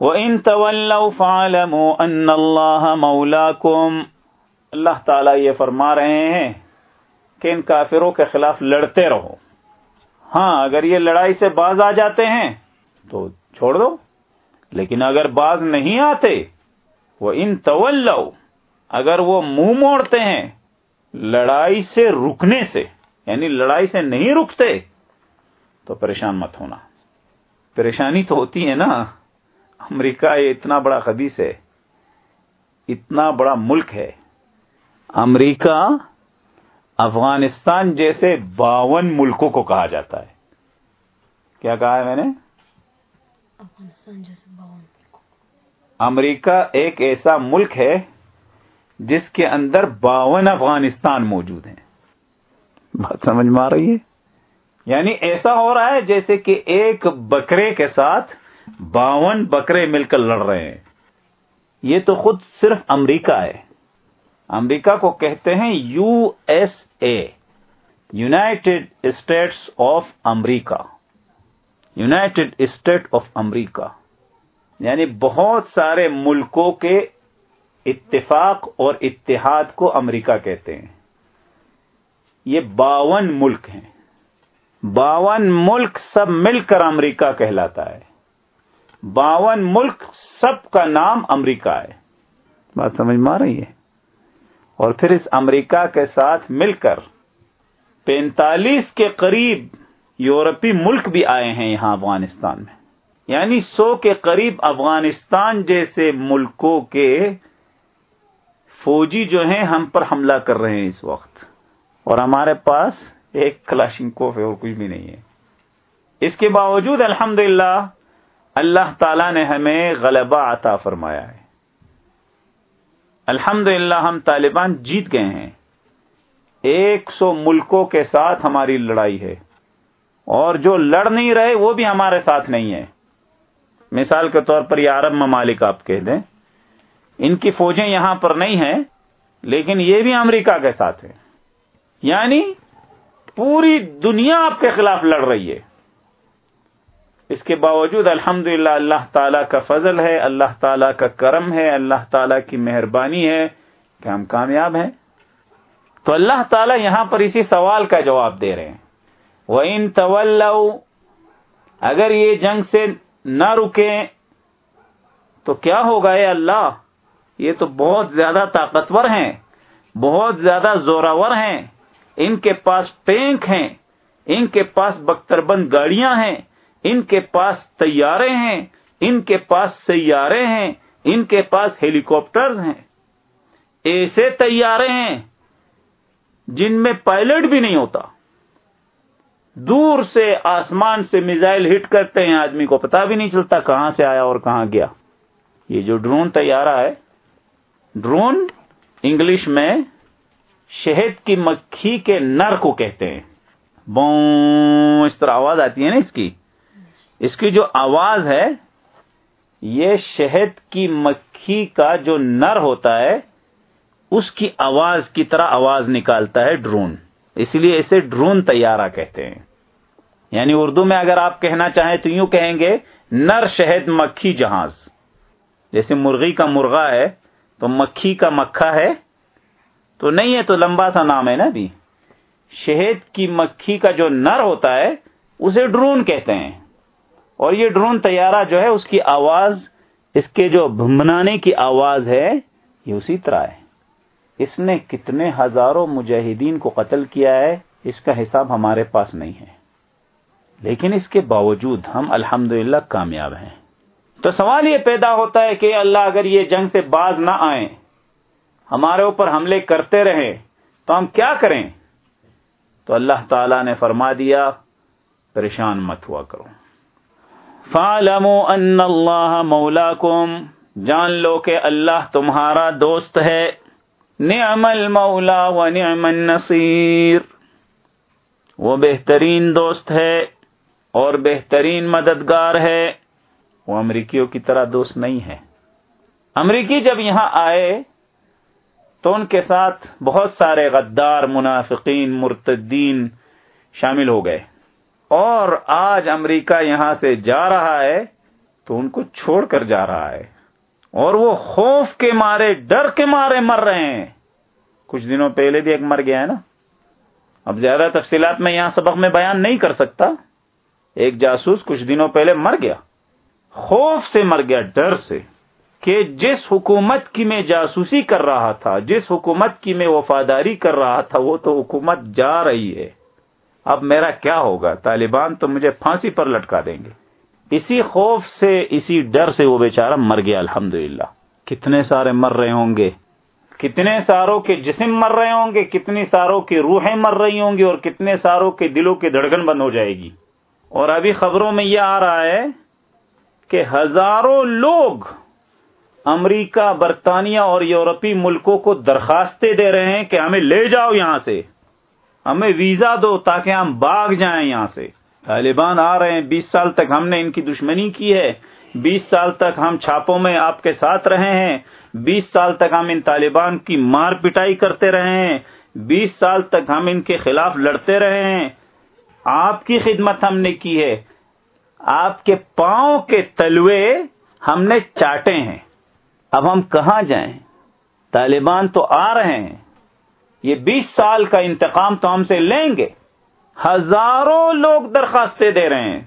وہ ان طول ان اللہ مولا اللہ تعالیٰ یہ فرما رہے ہیں کہ ان کافروں کے خلاف لڑتے رہو۔ ہاں اگر یہ لڑائی سے باز آ جاتے ہیں تو چھوڑ دو، لیکن اگر باز نہیں آتے وہ ان طول اگر وہ منہ موڑتے ہیں لڑائی سے رکنے سے یعنی لڑائی سے نہیں رکتے، تو پریشان مت ہونا۔ پریشانی تو ہوتی ہے نا۔ امریکہ یہ اتنا بڑا خبیص ہے اتنا بڑا ملک ہے۔ امریکہ افغانستان جیسے باون ملکوں کو کہا جاتا ہے۔ کیا کہا ہے میں نے؟ افغانستان جیسے باون امریکہ ایک ایسا ملک ہے جس کے اندر باون افغانستان موجود ہیں۔ بات سمجھ میں آ رہی ہے؟ یعنی ایسا ہو رہا ہے جیسے کہ ایک بکرے کے ساتھ باون بکرے مل کر لڑ رہے ہیں۔ یہ تو خود صرف امریکہ ہے۔ امریکہ کو کہتے ہیں U S A United States of America. United State of America. یعنی بہت سارے ملکوں کے اتفاق اور اتحاد کو امریکہ کہتے ہیں۔ یہ باون ملک ہیں۔ باون ملک سب مل کر امریکہ کہلاتا ہے۔ باون ملک سب کا نام امریکہ ہے۔ بات سمجھ میں آ رہی ہے؟ اور پھر اس امریکہ کے ساتھ مل کر پینتالیس کے قریب یورپی ملک بھی آئے ہیں یہاں افغانستان میں۔ یعنی سو کے قریب افغانستان جیسے ملکوں کے فوجی جو ہیں ہم پر حملہ کر رہے ہیں اس وقت۔ اور ہمارے پاس ایک کلاشنکوف ہے اور کچھ بھی نہیں ہے۔ اس کے باوجود الحمد اللہ تعالی نے ہمیں غلبہ عطا فرمایا ہے۔ الحمد ہم طالبان جیت گئے ہیں۔ ایک سو ملکوں کے ساتھ ہماری لڑائی ہے۔ اور جو لڑ نہیں رہے وہ بھی ہمارے ساتھ نہیں ہے مثال کے طور پر یہ عرب ممالک آپ کہہ دیں۔ ان کی فوجیں یہاں پر نہیں ہیں، لیکن یہ بھی امریکہ کے ساتھ ہیں۔ یعنی پوری دنیا آپ کے خلاف لڑ رہی ہے۔ اس کے باوجود الحمد اللہ تعالی کا فضل ہے، اللہ تعالی کا کرم ہے، اللہ تعالی کی مہربانی ہے کہ ہم کامیاب ہیں۔ تو اللہ تعالی یہاں پر اسی سوال کا جواب دے رہے ہیں۔ وہ ان طول اگر یہ جنگ سے نہ رکیں، تو کیا ہوگا اے اللہ؟ یہ تو بہت زیادہ طاقتور ہیں، بہت زیادہ زوراور ہیں۔ ان کے پاس ٹینک ہیں، ان کے پاس بختر بند گاڑیاں ہیں۔ ان کے پاس طیارے ہیں، ان کے پاس سیارے ہیں، ان کے پاس ہیلی کاپٹر ہیں۔ ایسے طیارے ہیں جن میں پائلٹ بھی نہیں ہوتا۔ دور سے آسمان سے میزائل ہٹ کرتے ہیں، آدمی کو پتا بھی نہیں چلتا کہاں سے آیا اور کہاں گیا۔ یہ جو ڈرون تیارہ ہے، ڈرون انگلش میں شہد کی مکھی کے نر کو کہتے ہیں۔ بو اس طرح آواز آتی ہے نا اس کی۔ اس کی جو آواز ہے، یہ شہد کی مکھی کا جو نر ہوتا ہے، اس کی آواز کی طرح آواز نکالتا ہے ڈرون۔ اس لیے اسے ڈرون تیارہ کہتے ہیں۔ یعنی اردو میں اگر آپ کہنا چاہیں تو یوں کہیں گے، نر شہد مکھی جہاز۔ جیسے مرغی کا مرغا ہے، تو مکھی کا مکھا ہے، تو نہیں ہے تو لمبا سا نام ہے نا بھی شہد کی مکھی کا جو نر ہوتا ہے، اسے ڈرون کہتے ہیں۔ اور یہ ڈرون طیارہ جو ہے، اس کی آواز، اس کے جو بھمنانے کی آواز ہے، یہ اسی طرح ہے۔ اس نے کتنے ہزاروں مجاہدین کو قتل کیا ہے، اس کا حساب ہمارے پاس نہیں ہے۔ لیکن اس کے باوجود ہم الحمد کامیاب ہیں۔ تو سوال یہ پیدا ہوتا ہے کہ اللہ اگر یہ جنگ سے باز نہ آئیں، ہمارے اوپر حملے کرتے رہیں تو ہم کیا کریں؟ تو اللہ تعالی نے فرما دیا، پریشان مت ہوا کرو۔ ان اللہ مولا جان لو کہ اللہ تمہارا دوست ہے۔ نعم المولا و نعم النصیر۔ وہ بہترین دوست ہے اور بہترین مددگار ہے۔ وہ امریکیوں کی طرح دوست نہیں ہے۔ امریکی جب یہاں آئے تو ان کے ساتھ بہت سارے غدار، منافقین، مرتدین شامل ہو گئے۔ اور آج امریکہ یہاں سے جا رہا ہے تو ان کو چھوڑ کر جا رہا ہے اور وہ خوف کے مارے، ڈر کے مارے مر رہے ہیں۔ کچھ دنوں پہلے بھی ایک مر گیا ہے نا۔ اب زیادہ تفصیلات میں یہاں سبق میں بیان نہیں کر سکتا۔ ایک جاسوس کچھ دنوں پہلے مر گیا۔ خوف سے مر گیا، ڈر سے۔ کہ جس حکومت کی میں جاسوسی کر رہا تھا، جس حکومت کی میں وفاداری کر رہا تھا، وہ تو حکومت جا رہی ہے۔ اب میرا کیا ہوگا؟ طالبان تو مجھے پھانسی پر لٹکا دیں گے۔ اسی خوف سے، اسی ڈر سے وہ بیچارہ مر گیا الحمد کتنے سارے مر رہے ہوں گے؟ کتنے ساروں کے جسم مر رہے ہوں گے؟ کتنی ساروں کی روحیں مر رہی ہوں گی اور کتنے ساروں کے دلوں کی دھڑکن بند ہو جائے گی؟ اور ابھی خبروں میں یہ آ رہا ہے کہ ہزاروں لوگ امریکہ، برطانیہ اور یورپی ملکوں کو درخواستیں دے رہے ہیں کہ ہمیں لے جاؤ یہاں سے۔ ہمیں ویزا دو تاکہ ہم باغ جائیں یہاں سے۔ طالبان آ رہے ہیں، بیس سال تک ہم نے ان کی دشمنی کی ہے۔ بیس سال تک ہم چھاپوں میں آپ کے ساتھ رہے ہیں۔ بیس سال تک ہم ان طالبان کی مار پٹائی کرتے رہے ہیں۔ بیس سال تک ہم ان کے خلاف لڑتے رہے ہیں۔ آپ کی خدمت ہم نے کی ہے۔ آپ کے پاؤں کے تلوے ہم نے چاٹے ہیں۔ اب ہم کہاں جائیں؟ طالبان تو آ رہے ہیں۔ یہ بیس سال کا انتقام تو ہم سے لیں گے۔ ہزاروں لوگ درخواستیں دے رہے ہیں۔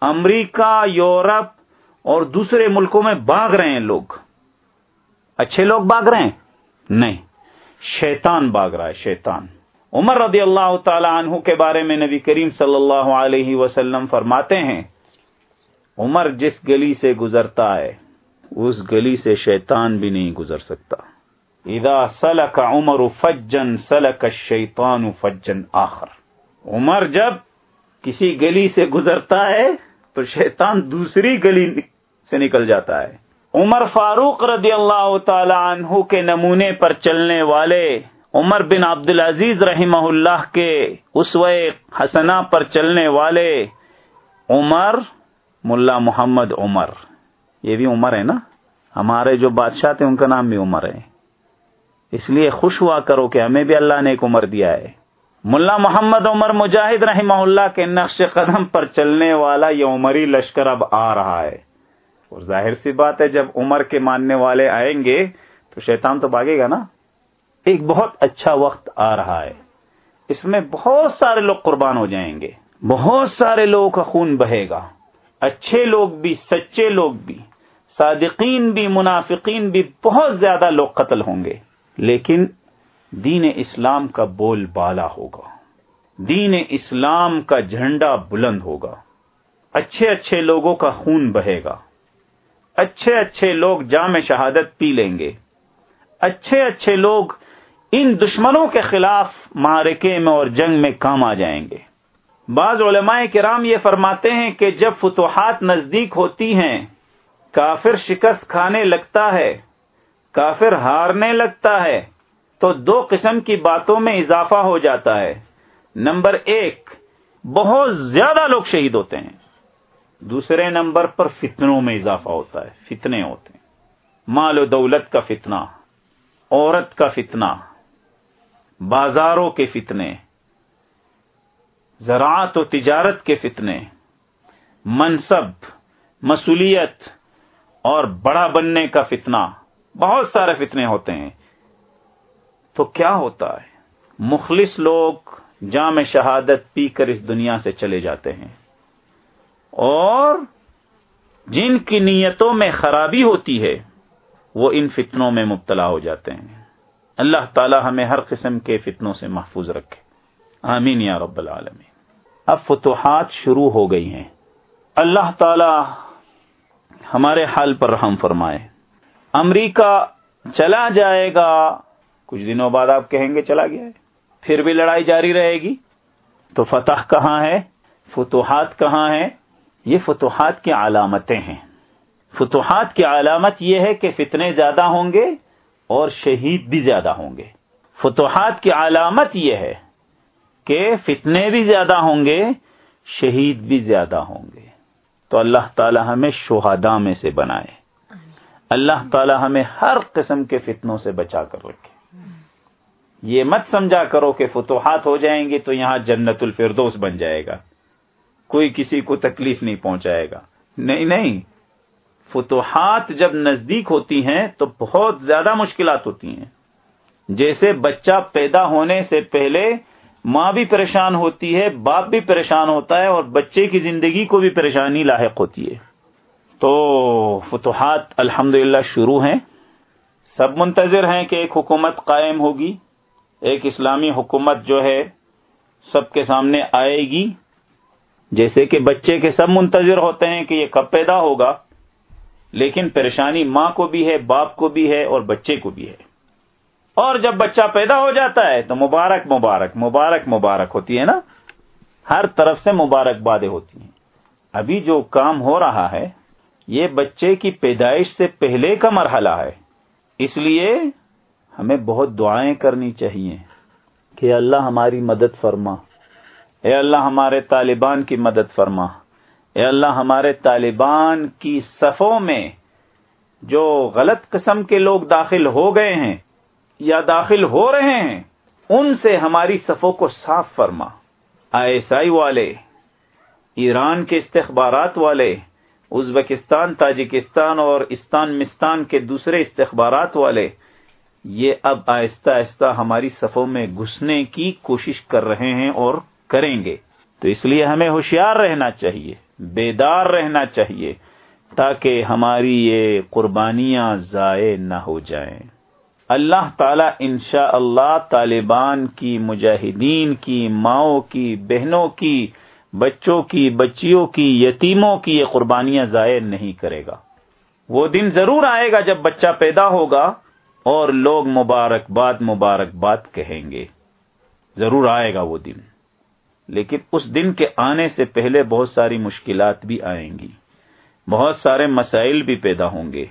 امریکہ، یورپ اور دوسرے ملکوں میں باغ رہے ہیں لوگ۔ اچھے لوگ باغ رہے ہیں؟ نہیں۔ شیطان باغ رہا ہے، شیطان۔ عمر رضی اللہ تعالی عنہ کے بارے میں نبی کریم صلی اللہ علیہ وسلم فرماتے ہیں، عمر جس گلی سے گزرتا ہے، اس گلی سے شیطان بھی نہیں گزر سکتا۔ اذا سلک عمر فجن سلک الشیطان فجن آخر۔ عمر جب کسی گلی سے گزرتا ہے، تو شیطان دوسری گلی سے نکل جاتا ہے۔ عمر فاروق رضی اللہ تعالی عنہ کے نمونے پر چلنے والے عمر بن عبد العزیز رحمہ اللہ کے اس حسنا پر چلنے والے عمر، ملا محمد عمر۔ یہ بھی عمر ہے نا؟ ہمارے جو بادشاہ تھے، ان کا نام بھی عمر ہے۔ اس لیے خوش ہوا کرو کہ ہمیں بھی اللہ نے ایک عمر دیا ہے۔ ملا محمد عمر مجاہد رحمہ اللہ کے نقش قدم پر چلنے والا یہ عمری لشکر اب آ رہا ہے۔ اور ظاہر سی بات ہے، جب عمر کے ماننے والے آئیں گے تو شیطان تو بھاگے گا نا۔ ایک بہت اچھا وقت آ رہا ہے۔ اس میں بہت سارے لوگ قربان ہو جائیں گے۔ بہت سارے لوگوں کا خون بہے گا۔ اچھے لوگ بھی، سچے لوگ بھی۔ صادقین بھی، منافقین بھی بہت زیادہ لوگ قتل ہوں گے۔ لیکن دین اسلام کا بول بالا ہوگا۔ دین اسلام کا جھنڈا بلند ہوگا۔ اچھے اچھے لوگوں کا خون بہے گا۔ اچھے اچھے لوگ جامع شہادت پی لیں گے۔ اچھے اچھے لوگ ان دشمنوں کے خلاف مارکے میں اور جنگ میں کام آ جائیں گے۔ بعض علماء کرام یہ فرماتے ہیں کہ جب فتوحات نزدیک ہوتی ہیں، کافر شکست کھانے لگتا ہے۔ کافر ہارنے لگتا ہے تو دو قسم کی باتوں میں اضافہ ہو جاتا ہے۔ نمبر ایک، بہت زیادہ لوگ شہید ہوتے ہیں۔ دوسرے نمبر پر فتنوں میں اضافہ ہوتا ہے، فتنے ہوتے ہیں۔ مال و دولت کا فتنہ، عورت کا فتنہ، بازاروں کے فتنے، زراعت و تجارت کے فتنے، منصب مسولیت اور بڑا بننے کا فتنہ۔ بہت سارے فتنے ہوتے ہیں۔ تو کیا ہوتا ہے؟ مخلص لوگ جام شہادت پی کر اس دنیا سے چلے جاتے ہیں۔ اور جن کی نیتوں میں خرابی ہوتی ہے، وہ ان فتنوں میں مبتلا ہو جاتے ہیں۔ اللہ تعالی ہمیں ہر قسم کے فتنوں سے محفوظ رکھے۔ آمین یا رب العالمین۔ اب فتوحات شروع ہو گئی ہیں۔ اللہ تعالی ہمارے حال پر رحم فرمائے۔ امریکہ چلا جائے گا، کچھ دنوں بعد آپ کہیں گے چلا گیا ہے، پھر بھی لڑائی جاری رہے گی۔ تو فتح کہاں ہے؟ فتوحات کہاں ہے یہ فتوحات کی علامتیں ہیں۔ فتوحات کی علامت یہ ہے کہ فتنے زیادہ ہوں گے اور شہید بھی زیادہ ہوں گے۔ فتوحات کی علامت یہ ہے کہ فتنے بھی زیادہ ہوں گے، شہید بھی زیادہ ہوں گے۔ تو اللہ تعالی ہمیں شہادا میں سے بنائے۔ اللہ تعالی ہمیں ہر قسم کے فتنوں سے بچا کر رکھے۔ یہ مت سمجھا کرو کہ فتوحات ہو جائیں گے تو یہاں جنت الفردوس بن جائے گا۔ کوئی کسی کو تکلیف نہیں پہنچائے گا۔ نہیں نہیں۔ فتوحات جب نزدیک ہوتی ہیں تو بہت زیادہ مشکلات ہوتی ہیں۔ جیسے بچہ پیدا ہونے سے پہلے ماں بھی پریشان ہوتی ہے، باپ بھی پریشان ہوتا ہے اور بچے کی زندگی کو بھی پریشانی لاحق ہوتی ہے۔ تو فتوحات الحمد شروع ہیں۔ سب منتظر ہیں کہ ایک حکومت قائم ہوگی۔ ایک اسلامی حکومت جو ہے، سب کے سامنے آئے گی۔ جیسے کہ بچے کے سب منتظر ہوتے ہیں کہ یہ کب پیدا ہوگا۔ لیکن پریشانی ماں کو بھی ہے، باپ کو بھی ہے اور بچے کو بھی ہے۔ اور جب بچہ پیدا ہو جاتا ہے تو مبارک مبارک مبارک مبارک ہوتی ہے نا۔ ہر طرف سے مبارک بادیں ہوتی ہیں۔ ابھی جو کام ہو رہا ہے یہ بچے کی پیدائش سے پہلے کا مرحلہ ہے۔ اس لیے ہمیں بہت دعائیں کرنی چاہیے کہ اللہ ہماری مدد فرما۔ اے اللہ ہمارے طالبان کی مدد فرما۔ اے اللہ ہمارے طالبان کی صفوں میں جو غلط قسم کے لوگ داخل ہو گئے ہیں یا داخل ہو رہے ہیں، ان سے ہماری صفوں کو صاف فرما۔ آئی ایس آئی والے، ایران کے استخبارات والے ازبکستان، تاجکستان اور استان مستان کے دوسرے استخبارات والے، یہ اب آہستہ آہستہ ہماری صفوں میں گھسنے کی کوشش کر رہے ہیں اور کریں گے۔ تو اس لیے ہمیں ہوشیار رہنا چاہیے، بیدار رہنا چاہیے، تاکہ ہماری یہ قربانیاں ضائع نہ ہو جائیں۔ اللہ تعالی انشاء اللہ طالبان کی، مجاہدین کی، ماؤں کی، بہنوں کی بچوں کی، بچیوں کی، یتیموں کی یہ قربانیاں ضائع نہیں کرے گا۔ وہ دن ضرور آئے گا جب بچہ پیدا ہوگا اور لوگ مبارک باد مبارک باد کہیں گے۔ ضرور آئے گا وہ دن۔ لیکن اس دن کے آنے سے پہلے بہت ساری مشکلات بھی آئیں گی۔ بہت سارے مسائل بھی پیدا ہوں گے۔